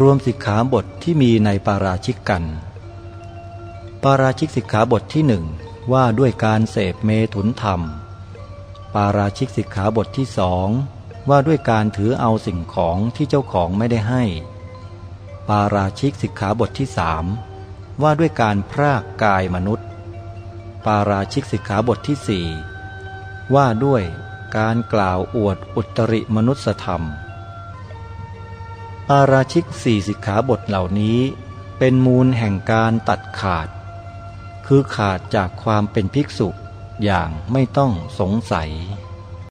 รวมสิกขาบทที่มีในปาราชิกกัน ปาราชิกสิกขาบทที่หนึ่งว่าด้วยการเสพเมถุนธรรม ปาราชิกสิกขาบทที่สองว่าด้วยการถือเอาสิ่งของที่เจ้าของไม่ได้ให้ ปาราชิกสิกขาบทที่สามว่าด้วยการพรากกายมนุษย์ ปาราชิกสิกขาบทที่สี่ว่าด้วยการกล่าวอวดอุตริมนุสธรรมาราชิกสี่สิกขาบทเหล่านี้ เป็นมูลแห่งการตัดขาด คือขาดจากความเป็นภิกษุอย่างไม่ต้องสงสัย